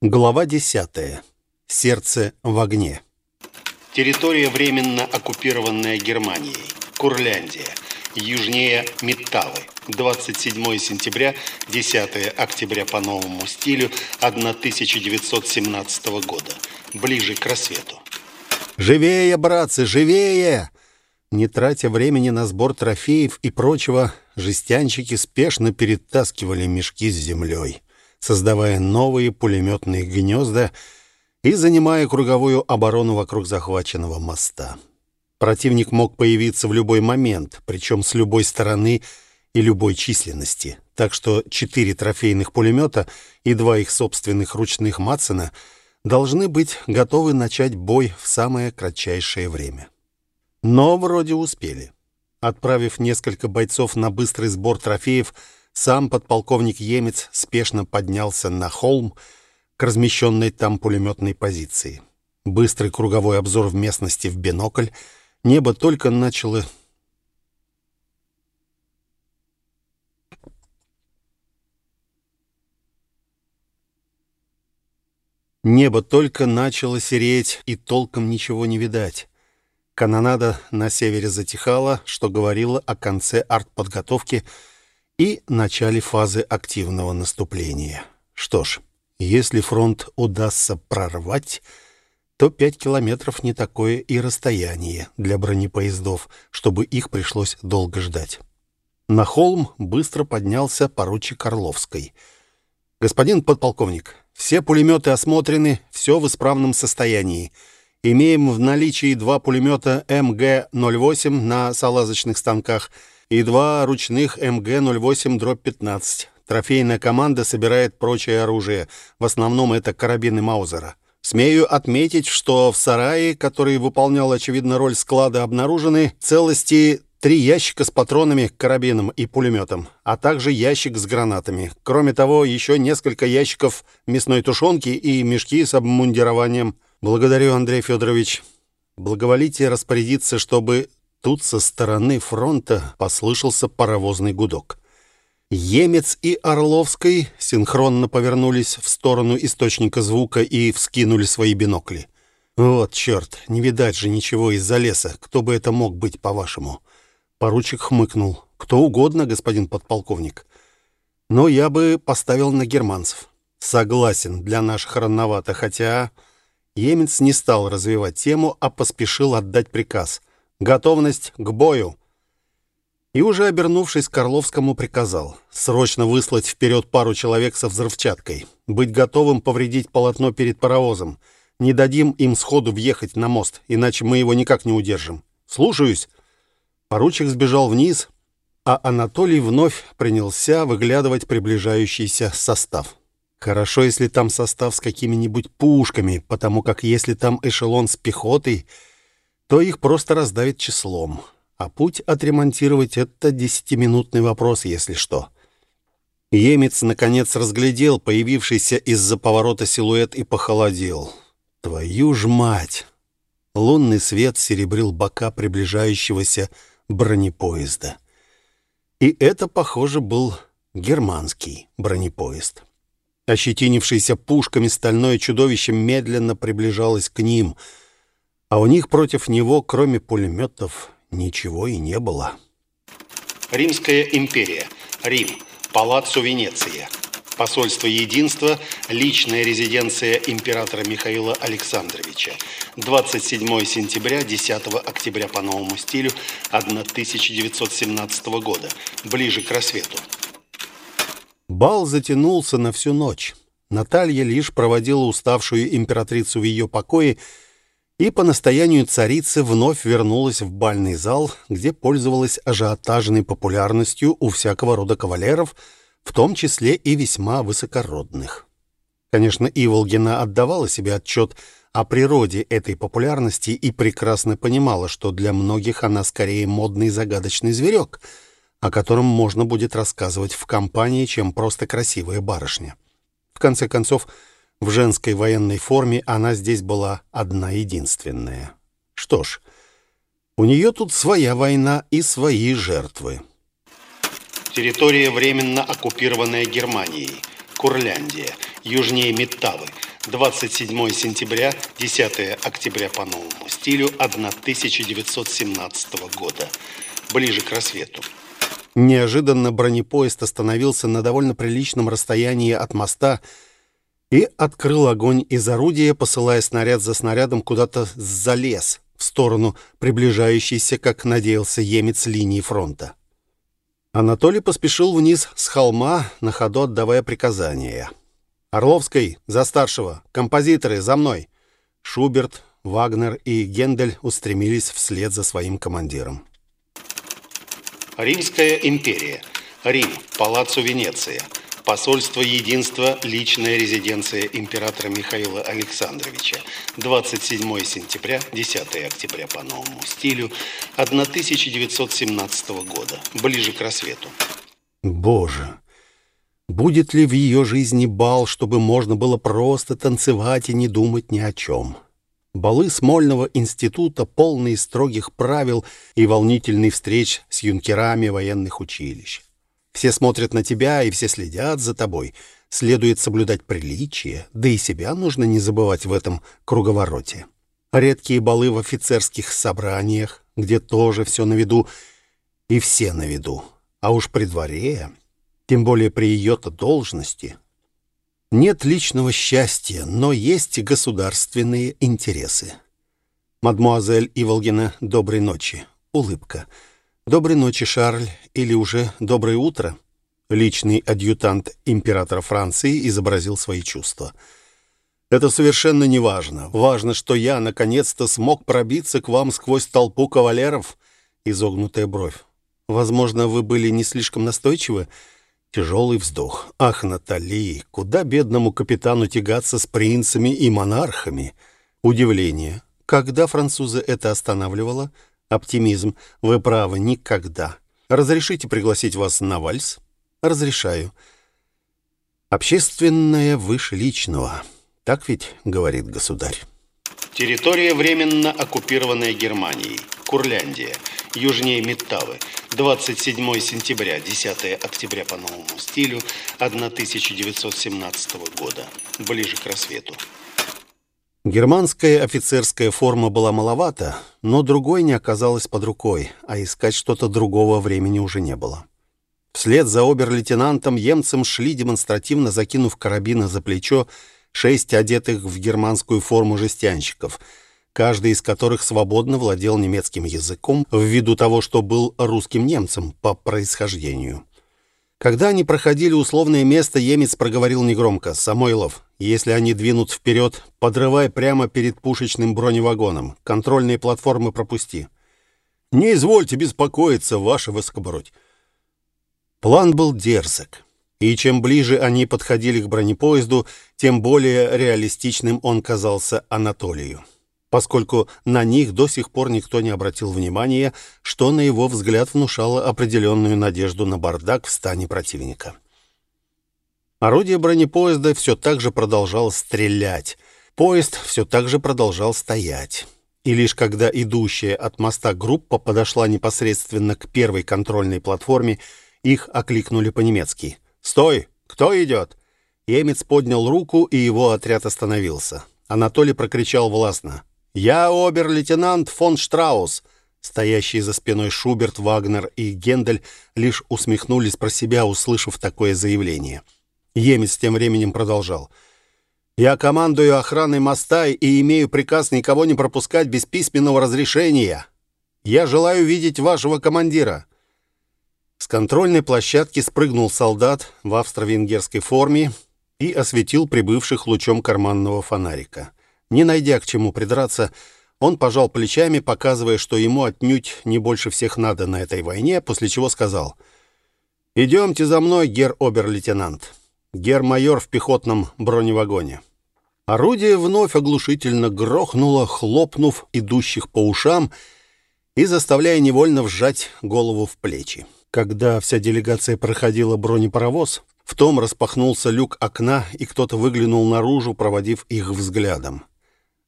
Глава 10. Сердце в огне. Территория, временно оккупированная Германией. Курляндия. Южнее Металлы. 27 сентября, 10 октября по новому стилю 1917 года. Ближе к рассвету. «Живее, братцы, живее!» Не тратя времени на сбор трофеев и прочего, жестянщики спешно перетаскивали мешки с землей создавая новые пулеметные гнезда и занимая круговую оборону вокруг захваченного моста. Противник мог появиться в любой момент, причем с любой стороны и любой численности. Так что четыре трофейных пулемета и два их собственных ручных Матсена должны быть готовы начать бой в самое кратчайшее время. Но вроде успели. Отправив несколько бойцов на быстрый сбор трофеев, сам подполковник Емец спешно поднялся на холм к размещенной там пулеметной позиции. Быстрый круговой обзор в местности в бинокль. Небо только начало... Небо только начало сереть, и толком ничего не видать. Канонада на севере затихала, что говорило о конце артподготовки — и начале фазы активного наступления. Что ж, если фронт удастся прорвать, то пять километров не такое и расстояние для бронепоездов, чтобы их пришлось долго ждать. На холм быстро поднялся поручик Орловской. «Господин подполковник, все пулеметы осмотрены, все в исправном состоянии. Имеем в наличии два пулемета МГ-08 на салазочных станках — и два ручных МГ-08-15. Трофейная команда собирает прочее оружие. В основном это карабины Маузера. Смею отметить, что в сарае, который выполнял, очевидно, роль склада, обнаружены целости три ящика с патронами к карабинам и пулеметам, а также ящик с гранатами. Кроме того, еще несколько ящиков мясной тушенки и мешки с обмундированием. Благодарю, Андрей Федорович. Благоволите распорядиться, чтобы Тут со стороны фронта послышался паровозный гудок. Емец и Орловской синхронно повернулись в сторону источника звука и вскинули свои бинокли. «Вот черт, не видать же ничего из-за леса. Кто бы это мог быть, по-вашему?» Поручик хмыкнул. «Кто угодно, господин подполковник. Но я бы поставил на германцев». «Согласен, для наших рановато, хотя...» Емец не стал развивать тему, а поспешил отдать приказ. Готовность к бою!» И уже обернувшись к Орловскому, приказал срочно выслать вперед пару человек со взрывчаткой, быть готовым повредить полотно перед паровозом. Не дадим им сходу въехать на мост, иначе мы его никак не удержим. Слушаюсь. Поручик сбежал вниз, а Анатолий вновь принялся выглядывать приближающийся состав. Хорошо, если там состав с какими-нибудь пушками, потому как если там эшелон с пехотой то их просто раздавит числом. А путь отремонтировать — это десятиминутный вопрос, если что. Емец, наконец, разглядел появившийся из-за поворота силуэт и похолодел. «Твою ж мать!» Лунный свет серебрил бока приближающегося бронепоезда. И это, похоже, был германский бронепоезд. Ощетинившийся пушками стальное чудовище медленно приближалось к ним — а у них против него, кроме пулеметов, ничего и не было. Римская империя. Рим. Палаццо Венеция. Посольство Единства, личная резиденция императора Михаила Александровича. 27 сентября, 10 октября по новому стилю 1917 года, ближе к рассвету. Бал затянулся на всю ночь. Наталья лишь проводила уставшую императрицу в ее покое и по настоянию царицы вновь вернулась в бальный зал, где пользовалась ажиотажной популярностью у всякого рода кавалеров, в том числе и весьма высокородных. Конечно, Иволгина отдавала себе отчет о природе этой популярности и прекрасно понимала, что для многих она скорее модный загадочный зверек, о котором можно будет рассказывать в компании, чем просто красивая барышня. В конце концов, в женской военной форме она здесь была одна единственная. Что ж, у нее тут своя война и свои жертвы. Территория, временно оккупированная Германией. Курляндия, южнее Метавы, 27 сентября, 10 октября по новому стилю 1917 года. Ближе к рассвету. Неожиданно бронепоезд остановился на довольно приличном расстоянии от моста и открыл огонь из орудия, посылая снаряд за снарядом куда-то за лес, в сторону приближающейся, как надеялся емец, линии фронта. Анатолий поспешил вниз с холма, на ходу отдавая приказания. «Орловской, за старшего! Композиторы, за мной!» Шуберт, Вагнер и Гендель устремились вслед за своим командиром. Римская империя. Рим. Палаццо Венеция. Посольство Единства. Личная резиденция императора Михаила Александровича. 27 сентября, 10 октября по новому стилю 1917 года. Ближе к рассвету. Боже! Будет ли в ее жизни бал, чтобы можно было просто танцевать и не думать ни о чем? Балы Смольного института, полные строгих правил и волнительных встреч с юнкерами военных училищ. Все смотрят на тебя, и все следят за тобой. Следует соблюдать приличие, да и себя нужно не забывать в этом круговороте. Редкие балы в офицерских собраниях, где тоже все на виду, и все на виду. А уж при дворе, тем более при ее-то должности, нет личного счастья, но есть государственные интересы. Мадмуазель Иволгина, доброй ночи. Улыбка. «Доброй ночи, Шарль, или уже доброе утро?» Личный адъютант императора Франции изобразил свои чувства. «Это совершенно не важно. Важно, что я, наконец-то, смог пробиться к вам сквозь толпу кавалеров». Изогнутая бровь. «Возможно, вы были не слишком настойчивы?» Тяжелый вздох. «Ах, Натали, куда бедному капитану тягаться с принцами и монархами?» Удивление. Когда французы это останавливало?» Оптимизм. Вы правы, никогда. Разрешите пригласить вас на вальс? Разрешаю. Общественное выше личного. Так ведь говорит государь. Территория, временно оккупированная Германией. Курляндия. Южнее Метавы. 27 сентября, 10 октября по новому стилю 1917 года. Ближе к рассвету. Германская офицерская форма была маловата, но другой не оказалось под рукой, а искать что-то другого времени уже не было. Вслед за обер-лейтенантом емцем шли демонстративно, закинув карабины за плечо, шесть одетых в германскую форму жестянщиков, каждый из которых свободно владел немецким языком ввиду того, что был русским немцем по происхождению. Когда они проходили условное место, емец проговорил негромко. «Самойлов, если они двинут вперед, подрывай прямо перед пушечным броневагоном. Контрольные платформы пропусти». «Не извольте беспокоиться, ваше высокобородь». План был дерзок. И чем ближе они подходили к бронепоезду, тем более реалистичным он казался Анатолию поскольку на них до сих пор никто не обратил внимания, что на его взгляд внушало определенную надежду на бардак в стане противника. Орудие бронепоезда все так же продолжало стрелять. Поезд все так же продолжал стоять. И лишь когда идущая от моста группа подошла непосредственно к первой контрольной платформе, их окликнули по-немецки. «Стой! Кто идет?» Емец поднял руку, и его отряд остановился. Анатолий прокричал властно. «Я обер-лейтенант фон Штраус». Стоящие за спиной Шуберт, Вагнер и Гендель лишь усмехнулись про себя, услышав такое заявление. Емец тем временем продолжал. «Я командую охраной моста и имею приказ никого не пропускать без письменного разрешения. Я желаю видеть вашего командира». С контрольной площадки спрыгнул солдат в австро-венгерской форме и осветил прибывших лучом карманного фонарика. Не найдя к чему придраться, он пожал плечами, показывая, что ему отнюдь не больше всех надо на этой войне, после чего сказал «Идемте за мной, гер-обер-лейтенант, гер-майор в пехотном броневагоне». Орудие вновь оглушительно грохнуло, хлопнув идущих по ушам и заставляя невольно вжать голову в плечи. Когда вся делегация проходила бронепаровоз, в том распахнулся люк окна, и кто-то выглянул наружу, проводив их взглядом.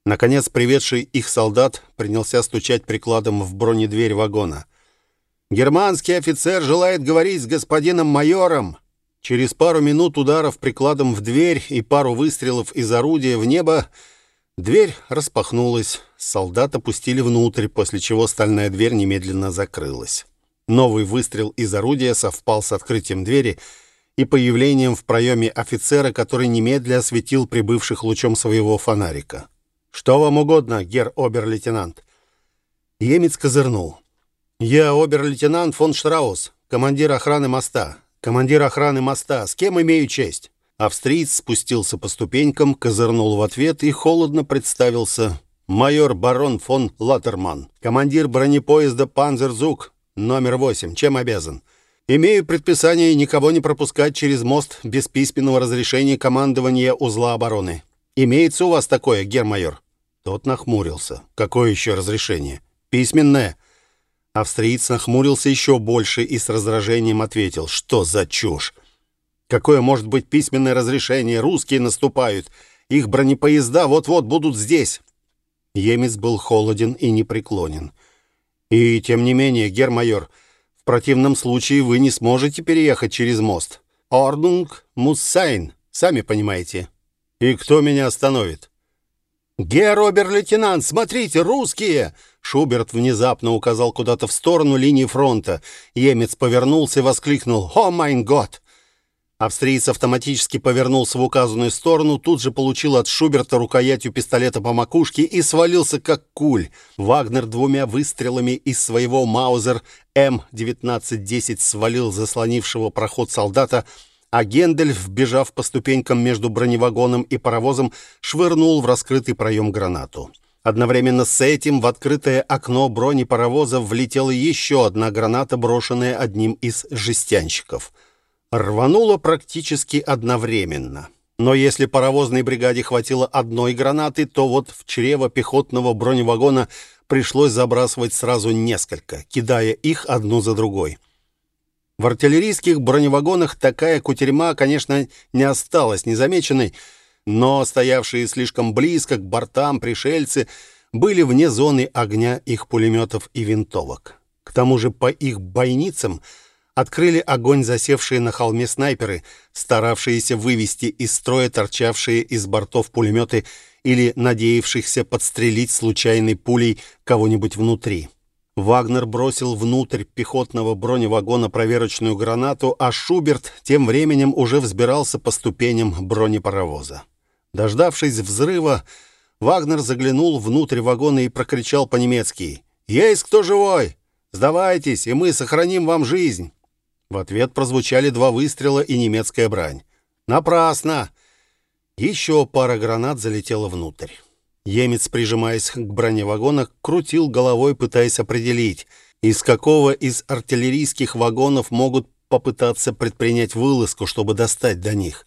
Наконец, приведший их солдат принялся стучать прикладом в бронедверь вагона. «Германский офицер желает говорить с господином майором!» Через пару минут ударов прикладом в дверь и пару выстрелов из орудия в небо дверь распахнулась. Солдат опустили внутрь, после чего стальная дверь немедленно закрылась. Новый выстрел из орудия совпал с открытием двери и появлением в проеме офицера, который немедля осветил прибывших лучом своего фонарика. «Что вам угодно, гер обер-лейтенант?» Емец козырнул. «Я обер-лейтенант фон Штраус, командир охраны моста. Командир охраны моста. С кем имею честь?» Австриец спустился по ступенькам, козырнул в ответ и холодно представился. «Майор барон фон Латтерман, командир бронепоезда «Панзерзук», номер 8. Чем обязан?» «Имею предписание никого не пропускать через мост без письменного разрешения командования узла обороны. Имеется у вас такое, гермайор?» Тот нахмурился. «Какое еще разрешение?» «Письменное». Австриец нахмурился еще больше и с раздражением ответил, что за чушь. Какое может быть письменное разрешение? Русские наступают. Их бронепоезда вот-вот будут здесь. Емец был холоден и непреклонен. И тем не менее, гермайор, в противном случае вы не сможете переехать через мост. Ordnung muss sein, сами понимаете. И кто меня остановит? «Герр обер-лейтенант, смотрите, русские!» Шуберт внезапно указал куда-то в сторону линии фронта. Емец повернулся и воскликнул «O, mein Gott!». Австриец автоматически повернулся в указанную сторону, тут же получил от Шуберта рукоятью пистолета по макушке и свалился как куль. Вагнер двумя выстрелами из своего Маузер М-1910 свалил заслонившего проход солдата, а Гендель, вбежав по ступенькам между броневагоном и паровозом, швырнул в раскрытый проем гранату. Одновременно с этим в открытое окно бронепаровоза влетела еще одна граната, брошенная одним из жестянщиков. Рвануло практически одновременно. Но если паровозной бригаде хватило одной гранаты, то вот в чрево пехотного броневагона пришлось забрасывать сразу несколько, кидая их одну за другой. В артиллерийских броневагонах такая кутерьма, конечно, не осталась незамеченной, но стоявшие слишком близко к бортам пришельцы были вне зоны огня их пулеметов и винтовок. К тому же по их бойницам открыли огонь засевшие на холме снайперы, старавшиеся вывести из строя торчавшие из бортов пулеметы или надеявшихся подстрелить случайной пулей кого-нибудь внутри. Вагнер бросил внутрь пехотного броневагона проверочную гранату, а Шуберт тем временем уже взбирался по ступеням бронепаровоза. Дождавшись взрыва, Вагнер заглянул внутрь вагона и прокричал по-немецки «Есть кто живой? Сдавайтесь, и мы сохраним вам жизнь!» В ответ прозвучали два выстрела и немецкая брань. «Напрасно!» Еще пара гранат залетела внутрь. Емец, прижимаясь к броне вагона, крутил головой, пытаясь определить, из какого из артиллерийских вагонов могут попытаться предпринять вылазку, чтобы достать до них.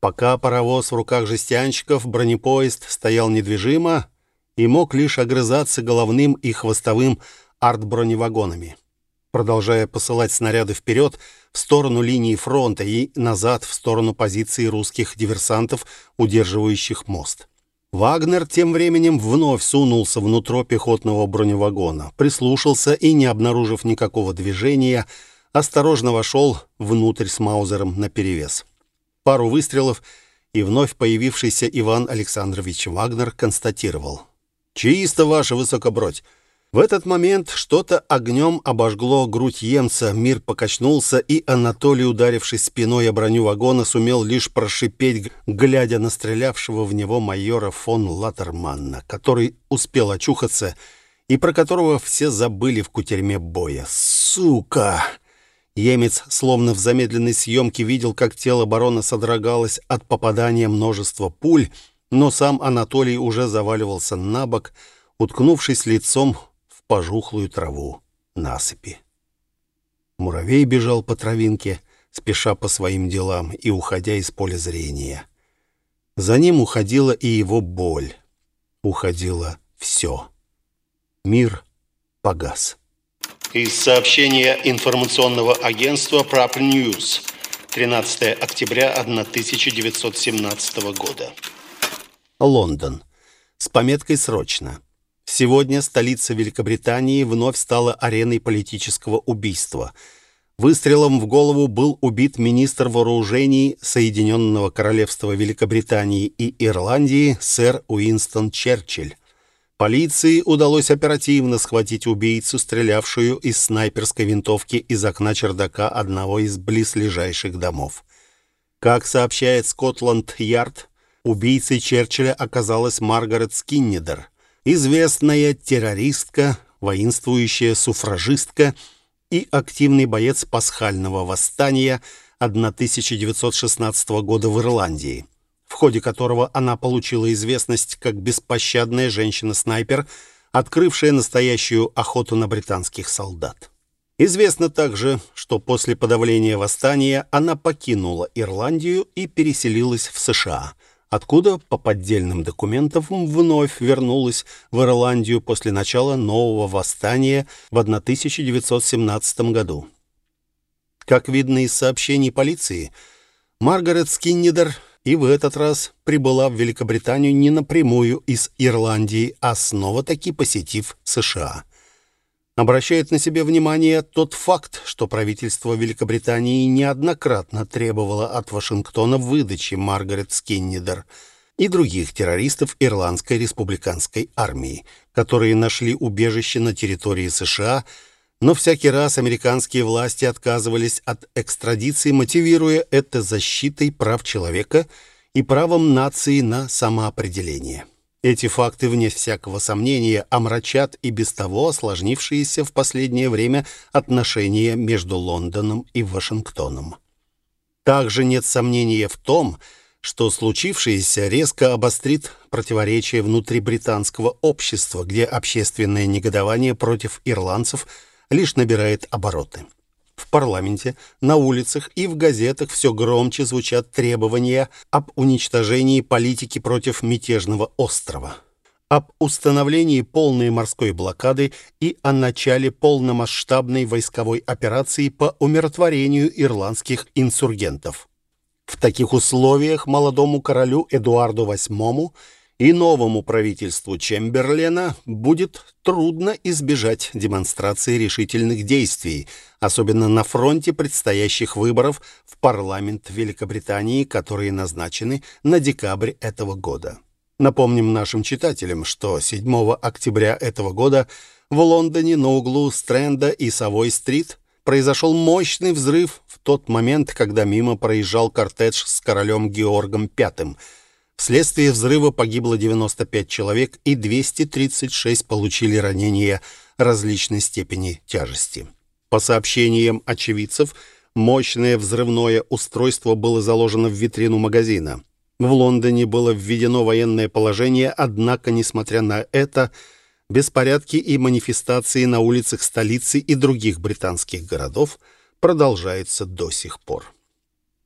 Пока паровоз в руках жестянщиков, бронепоезд стоял недвижимо и мог лишь огрызаться головным и хвостовым артброневагонами, продолжая посылать снаряды вперед в сторону линии фронта и назад в сторону позиции русских диверсантов, удерживающих мост. Вагнер тем временем вновь сунулся внутрь пехотного броневагона, прислушался и, не обнаружив никакого движения, осторожно вошел внутрь с Маузером наперевес. Пару выстрелов, и вновь появившийся Иван Александрович Вагнер констатировал. «Чисто, ваша высокобродь!» В этот момент что-то огнем обожгло грудь емца, мир покачнулся, и Анатолий, ударившись спиной о броню вагона, сумел лишь прошипеть, глядя на стрелявшего в него майора фон Латтерманна, который успел очухаться и про которого все забыли в кутерьме боя. «Сука!» Емец, словно в замедленной съемке, видел, как тело барона содрогалось от попадания множества пуль, но сам Анатолий уже заваливался на бок, уткнувшись лицом пожухлую траву насыпи. Муравей бежал по травинке, спеша по своим делам и уходя из поля зрения. За ним уходила и его боль. Уходило все. Мир погас. Из сообщения информационного агентства Prap News. 13 октября 1917 года. Лондон. С пометкой «Срочно». Сегодня столица Великобритании вновь стала ареной политического убийства. Выстрелом в голову был убит министр вооружений Соединенного Королевства Великобритании и Ирландии сэр Уинстон Черчилль. Полиции удалось оперативно схватить убийцу, стрелявшую из снайперской винтовки из окна чердака одного из близлежащих домов. Как сообщает Скотланд-Ярд, убийцей Черчилля оказалась Маргарет Скиннидер, известная террористка, воинствующая суфражистка и активный боец пасхального восстания 1916 года в Ирландии, в ходе которого она получила известность как беспощадная женщина-снайпер, открывшая настоящую охоту на британских солдат. Известно также, что после подавления восстания она покинула Ирландию и переселилась в США, откуда по поддельным документам вновь вернулась в Ирландию после начала нового восстания в 1917 году. Как видно из сообщений полиции, Маргарет Скиннидер и в этот раз прибыла в Великобританию не напрямую из Ирландии, а снова-таки посетив США. Обращает на себе внимание тот факт, что правительство Великобритании неоднократно требовало от Вашингтона выдачи Маргарет Скиннидер и других террористов Ирландской республиканской армии, которые нашли убежище на территории США, но всякий раз американские власти отказывались от экстрадиции, мотивируя это защитой прав человека и правом нации на самоопределение. Эти факты, вне всякого сомнения, омрачат и без того осложнившиеся в последнее время отношения между Лондоном и Вашингтоном. Также нет сомнения в том, что случившееся резко обострит противоречия внутри британского общества, где общественное негодование против ирландцев лишь набирает обороты. В парламенте, на улицах и в газетах все громче звучат требования об уничтожении политики против мятежного острова, об установлении полной морской блокады и о начале полномасштабной войсковой операции по умиротворению ирландских инсургентов. В таких условиях молодому королю Эдуарду VIII и новому правительству Чемберлена будет трудно избежать демонстрации решительных действий, особенно на фронте предстоящих выборов в парламент Великобритании, которые назначены на декабрь этого года. Напомним нашим читателям, что 7 октября этого года в Лондоне на углу Стрэнда и Совой-стрит произошел мощный взрыв в тот момент, когда мимо проезжал кортедж с королем Георгом V – Вследствие взрыва погибло 95 человек и 236 получили ранения различной степени тяжести. По сообщениям очевидцев, мощное взрывное устройство было заложено в витрину магазина. В Лондоне было введено военное положение, однако, несмотря на это, беспорядки и манифестации на улицах столицы и других британских городов продолжаются до сих пор.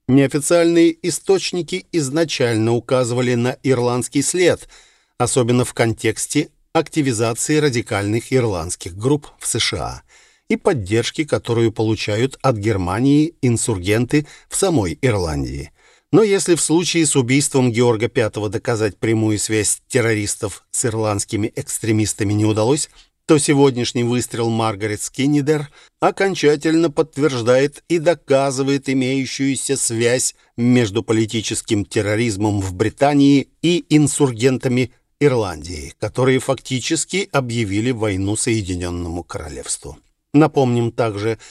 Неофициальные источники изначально указывали на ирландский след, особенно в контексте активизации радикальных ирландских групп в США и поддержки, которую получают от Германии инсургенты в самой Ирландии. Но если в случае с убийством Георга V доказать прямую связь террористов с ирландскими экстремистами не удалось, то сегодняшний выстрел Маргарет Скиннидер окончательно подтверждает и доказывает имеющуюся связь между политическим терроризмом в Британии и инсургентами Ирландии, которые фактически объявили войну Соединенному Королевству. Напомним также, что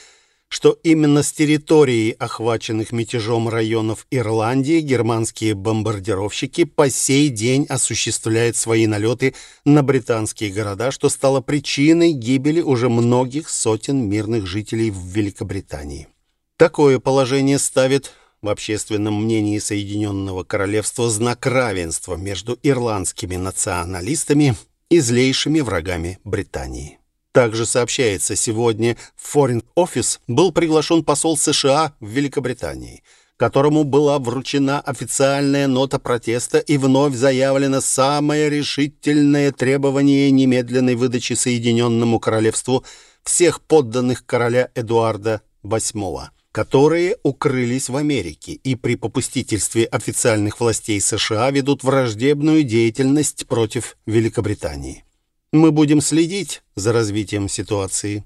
именно с территории, охваченных мятежом районов Ирландии, германские бомбардировщики по сей день осуществляют свои налеты на британские города, что стало причиной гибели уже многих сотен мирных жителей в Великобритании. Такое положение ставит в общественном мнении Соединенного Королевства знак равенства между ирландскими националистами и злейшими врагами Британии. Также сообщается, сегодня в Foreign Office был приглашен посол США в Великобритании, которому была вручена официальная нота протеста и вновь заявлено самое решительное требование немедленной выдачи Соединенному Королевству всех подданных короля Эдуарда VIII, которые укрылись в Америке и при попустительстве официальных властей США ведут враждебную деятельность против Великобритании. Мы будем следить за развитием ситуации.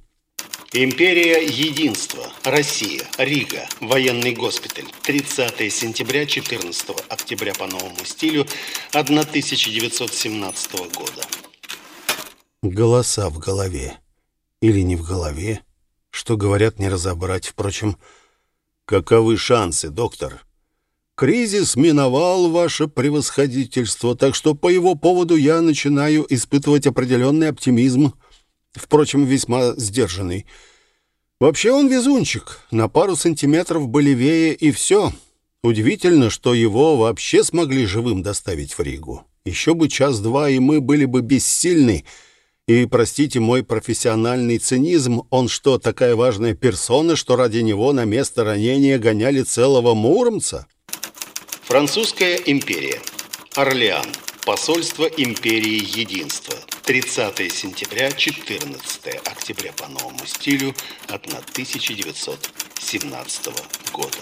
Империя Единства. Россия. Рига. Военный госпиталь. 30 сентября 14 октября по новому стилю 1917 года. Голоса в голове. Или не в голове. Что говорят, не разобрать. Впрочем, каковы шансы, доктор? Кризис миновал ваше превосходительство, так что по его поводу я начинаю испытывать определенный оптимизм, впрочем, весьма сдержанный. Вообще он везунчик, на пару сантиметров болевее и все. Удивительно, что его вообще смогли живым доставить в Ригу. Еще бы час-два, и мы были бы бессильны. И, простите мой профессиональный цинизм, он что, такая важная персона, что ради него на место ранения гоняли целого муромца? Французская империя. Орлеан. Посольство империи Единства. 30 сентября, 14 октября по новому стилю 1917 года.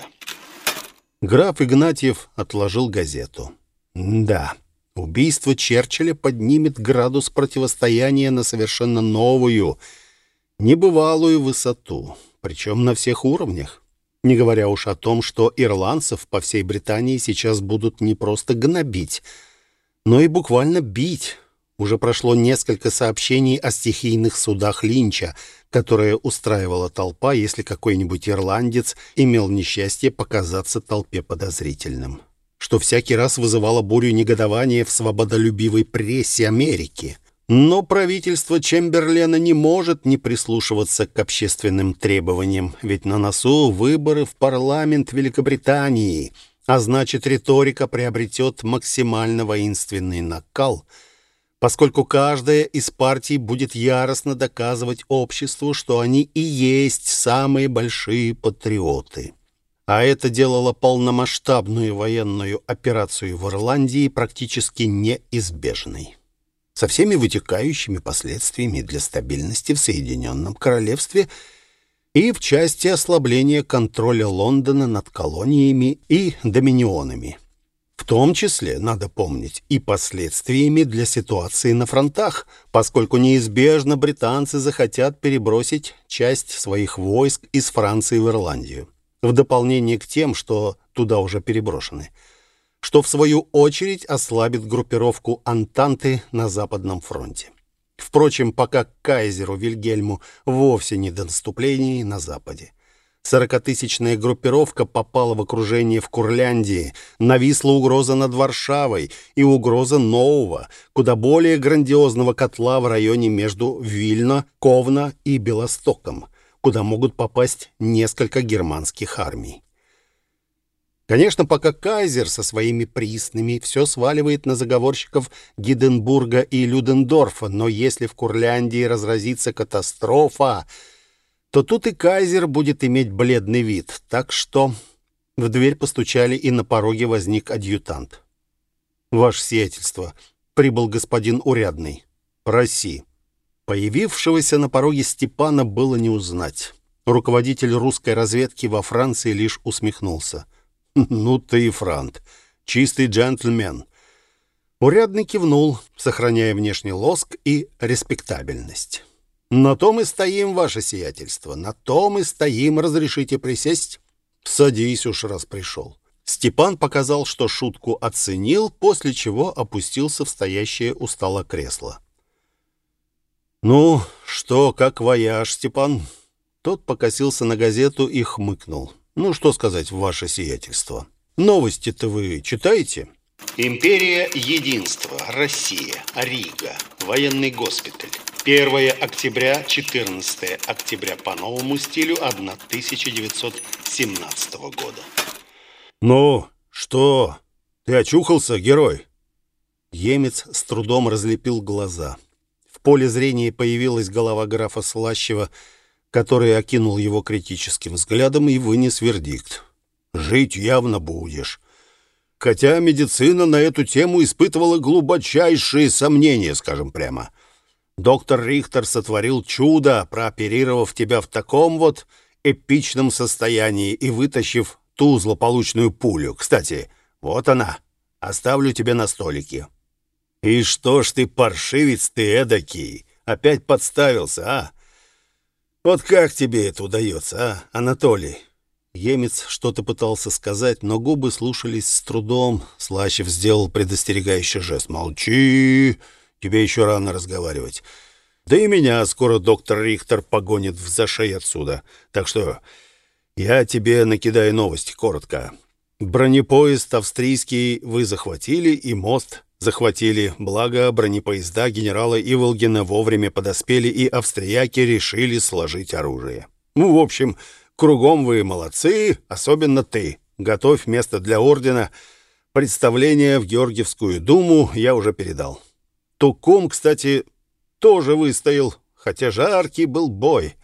Граф Игнатьев отложил газету. Да, убийство Черчилля поднимет градус противостояния на совершенно новую, небывалую высоту, причем на всех уровнях. Не говоря уж о том, что ирландцев по всей Британии сейчас будут не просто гнобить, но и буквально бить. Уже прошло несколько сообщений о стихийных судах Линча, которые устраивала толпа, если какой-нибудь ирландец имел несчастье показаться толпе подозрительным, что всякий раз вызывало бурю негодования в свободолюбивой прессе Америки. Но правительство Чемберлена не может не прислушиваться к общественным требованиям, ведь на носу выборы в парламент Великобритании, а значит риторика приобретет максимально воинственный накал, поскольку каждая из партий будет яростно доказывать обществу, что они и есть самые большие патриоты. А это делало полномасштабную военную операцию в Ирландии практически неизбежной со всеми вытекающими последствиями для стабильности в Соединенном Королевстве и в части ослабления контроля Лондона над колониями и доминионами. В том числе, надо помнить, и последствиями для ситуации на фронтах, поскольку неизбежно британцы захотят перебросить часть своих войск из Франции в Ирландию, в дополнение к тем, что туда уже переброшены – что в свою очередь ослабит группировку Антанты на Западном фронте. Впрочем, пока кайзеру Вильгельму вовсе не до наступлений на Западе. Сорокатысячная группировка попала в окружение в Курляндии, нависла угроза над Варшавой и угроза нового, куда более грандиозного котла в районе между Вильно, Ковна и Белостоком, куда могут попасть несколько германских армий. Конечно, пока кайзер со своими приснами все сваливает на заговорщиков Гиденбурга и Людендорфа, но если в Курляндии разразится катастрофа, то тут и кайзер будет иметь бледный вид. Так что в дверь постучали, и на пороге возник адъютант. «Ваше сиятельство, прибыл господин Урядный. Проси». Появившегося на пороге Степана было не узнать. Руководитель русской разведки во Франции лишь усмехнулся. «Ну ты и франт. Чистый джентльмен». Урядный кивнул, сохраняя внешний лоск и респектабельность. «На том и стоим, ваше сиятельство, на том и стоим. Разрешите присесть?» «Садись уж, раз пришел». Степан показал, что шутку оценил, после чего опустился в стоящее у стола кресло. «Ну, что, как вояж, Степан?» Тот покосился на газету и хмыкнул. Ну, что сказать, ваше сиятельство. Новости-то вы читаете? Империя Единства, Россия, Рига, военный госпиталь. 1 октября, 14 октября по новому стилю 1917 года. Ну, что? Ты очухался, герой? Емец с трудом разлепил глаза. В поле зрения появилась голова графа Слащева, который окинул его критическим взглядом и вынес вердикт. «Жить явно будешь». Хотя медицина на эту тему испытывала глубочайшие сомнения, скажем прямо. Доктор Рихтер сотворил чудо, прооперировав тебя в таком вот эпичном состоянии и вытащив ту злополучную пулю. Кстати, вот она. Оставлю тебе на столике. И что ж ты, паршивец ты эдакий, опять подставился, а? Вот как тебе это удается, а, Анатолий? Емец что-то пытался сказать, но губы слушались с трудом. Слащев сделал предостерегающий жест. «Молчи! Тебе еще рано разговаривать. Да и меня скоро доктор Рихтер погонит в зашей отсюда. Так что я тебе накидаю новости коротко. Бронепоезд австрийский вы захватили и мост захватили. Благо, бронепоезда генерала Иволгина вовремя подоспели, и австрияки решили сложить оружие. Ну, в общем, кругом вы молодцы, особенно ты. Готовь место для ордена. Представление в Георгиевскую думу я уже передал. Тукум, кстати, тоже выстоял, хотя жаркий был бой.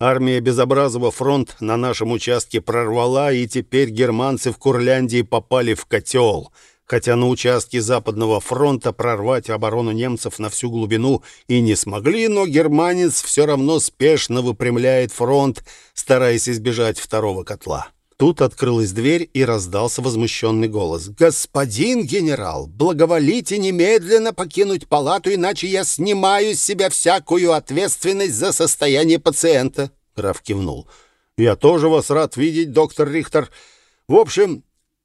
Армия Безобразова фронт на нашем участке прорвала, и теперь германцы в Курляндии попали в котел. Хотя на участке Западного фронта прорвать оборону немцев на всю глубину и не смогли, но германец все равно спешно выпрямляет фронт, стараясь избежать второго котла. Тут открылась дверь и раздался возмущенный голос. «Господин генерал, благоволите немедленно покинуть палату, иначе я снимаю с себя всякую ответственность за состояние пациента». Граф кивнул. «Я тоже вас рад видеть, доктор Рихтер. В общем,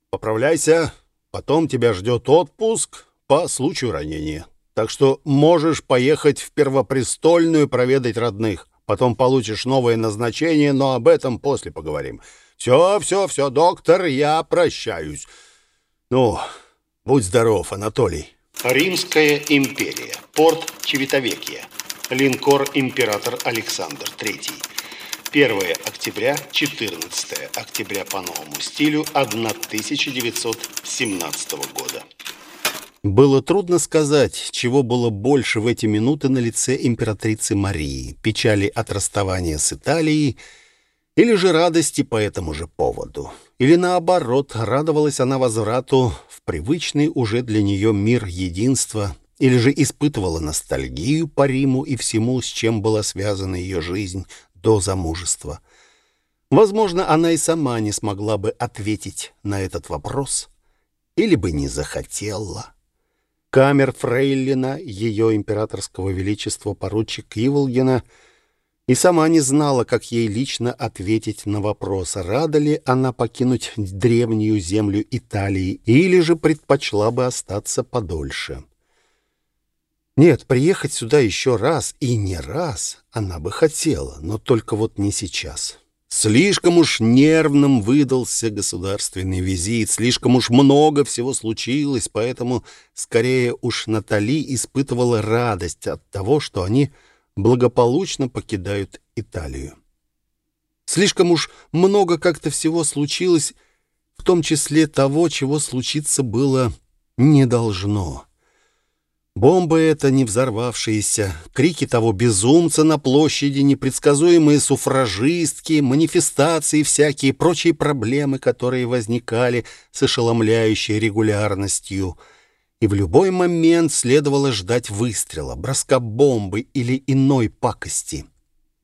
поправляйся, потом тебя ждет отпуск по случаю ранения. Так что можешь поехать в Первопрестольную проведать родных. Потом получишь новое назначение, но об этом после поговорим». Все, все, все, доктор, я прощаюсь. Ну, будь здоров, Анатолий. Римская империя. Порт Чевитовекия. Линкор император Александр III. 1 октября, 14 октября по новому стилю 1917 года. Было трудно сказать, чего было больше в эти минуты на лице императрицы Марии: печали от расставания с Италией или же радости по этому же поводу. Или наоборот, радовалась она возврату в привычный уже для нее мир единства, или же испытывала ностальгию по Риму и всему, с чем была связана ее жизнь до замужества. Возможно, она и сама не смогла бы ответить на этот вопрос, или бы не захотела. Камер Фрейлина, ее императорского величества поручик Иволгина — и сама не знала, как ей лично ответить на вопрос, рада ли она покинуть древнюю землю Италии или же предпочла бы остаться подольше. Нет, приехать сюда еще раз и не раз она бы хотела, но только вот не сейчас. Слишком уж нервным выдался государственный визит, слишком уж много всего случилось, поэтому скорее уж Натали испытывала радость от того, что они благополучно покидают Италию. Слишком уж много как-то всего случилось, в том числе того, чего случиться было не должно. Бомбы это не взорвавшиеся, крики того безумца на площади, непредсказуемые суфражистки, манифестации всякие прочие проблемы, которые возникали с ошеломляющей регулярностью — и в любой момент следовало ждать выстрела, броска бомбы или иной пакости.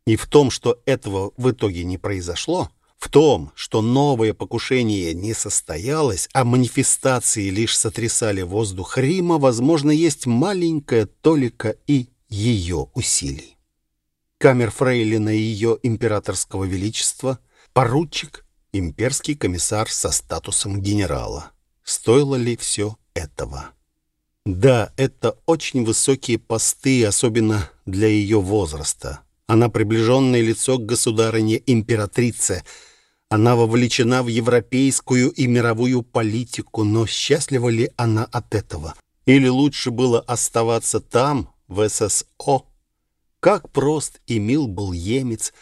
И в том, что этого в итоге не произошло, в том, что новое покушение не состоялось, а манифестации лишь сотрясали воздух Рима, возможно, есть маленькая толика и ее усилий. Камер Фрейлина ее императорского величества, поручик, имперский комиссар со статусом генерала. Стоило ли все этого? Да, это очень высокие посты, особенно для ее возраста. Она приближенное лицо к государыне-императрице. Она вовлечена в европейскую и мировую политику, но счастлива ли она от этого? Или лучше было оставаться там, в ССО? Как прост и мил был емец,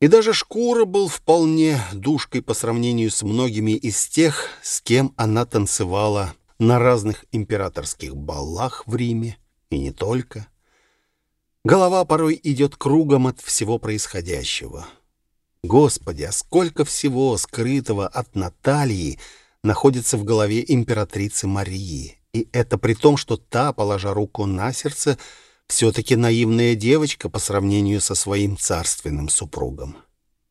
и даже шкура был вполне душкой по сравнению с многими из тех, с кем она танцевала на разных императорских балах в Риме, и не только. Голова порой идет кругом от всего происходящего. Господи, а сколько всего скрытого от Натальи находится в голове императрицы Марии. И это при том, что та, положа руку на сердце, все-таки наивная девочка по сравнению со своим царственным супругом.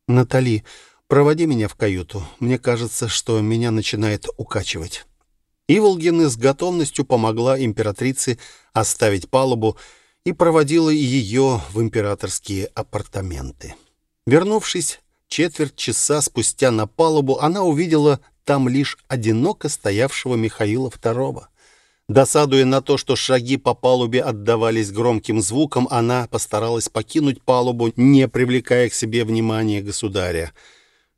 «Натали, проводи меня в каюту. Мне кажется, что меня начинает укачивать». Иволгина с готовностью помогла императрице оставить палубу и проводила ее в императорские апартаменты. Вернувшись четверть часа спустя на палубу, она увидела там лишь одиноко стоявшего Михаила II. Досадуя на то, что шаги по палубе отдавались громким звуком, она постаралась покинуть палубу, не привлекая к себе внимания государя.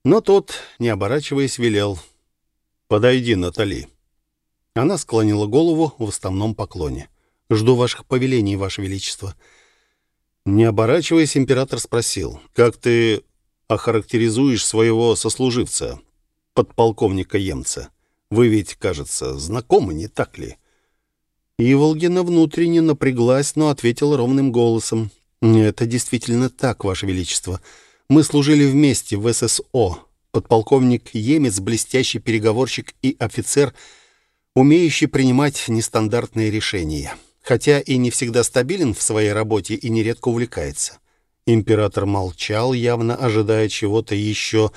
Но тот, не оборачиваясь, велел «Подойди, Натали». Она склонила голову в основном поклоне. «Жду ваших повелений, ваше величество». Не оборачиваясь, император спросил, «Как ты охарактеризуешь своего сослуживца, подполковника Емца? Вы ведь, кажется, знакомы, не так ли?» Иволгина внутренне напряглась, но ответила ровным голосом. «Это действительно так, Ваше Величество. Мы служили вместе в ССО. Подполковник Емец — блестящий переговорщик и офицер, умеющий принимать нестандартные решения. Хотя и не всегда стабилен в своей работе и нередко увлекается». Император молчал, явно ожидая чего-то еще,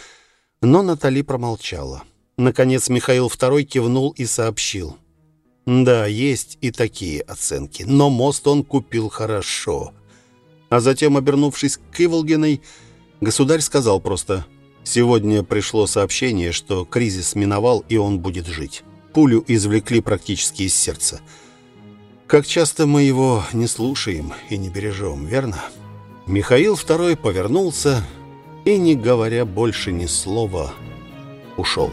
но Натали промолчала. Наконец Михаил II кивнул и сообщил. Да, есть и такие оценки, но мост он купил хорошо. А затем, обернувшись к Иволгиной, государь сказал просто «Сегодня пришло сообщение, что кризис миновал, и он будет жить. Пулю извлекли практически из сердца. Как часто мы его не слушаем и не бережем, верно?» Михаил II повернулся и, не говоря больше ни слова, ушел.